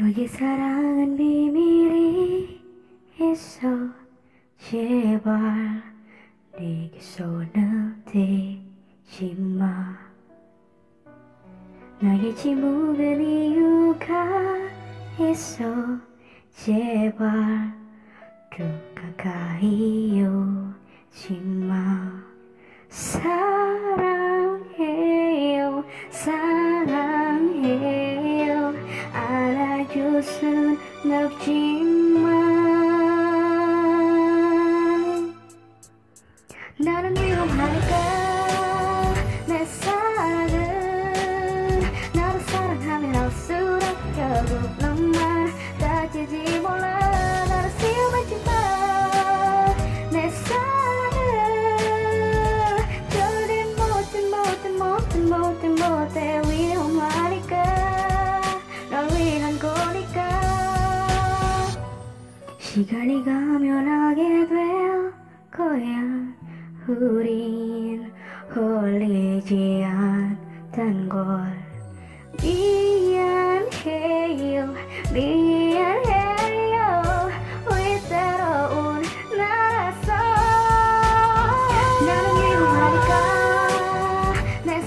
여기 사랑은 비밀이 있어. 제발 내게 손을 대지 마. 나의 침묵은 이유가 있어. 제발 누가 가까이 오지 마. 넓지만 나는 시간이 가면 하게 될 거야. 우린 홀리지 않단 걸. 미안해요 미안해요. 왜 따라온 나라서. 나는 미워하니까 내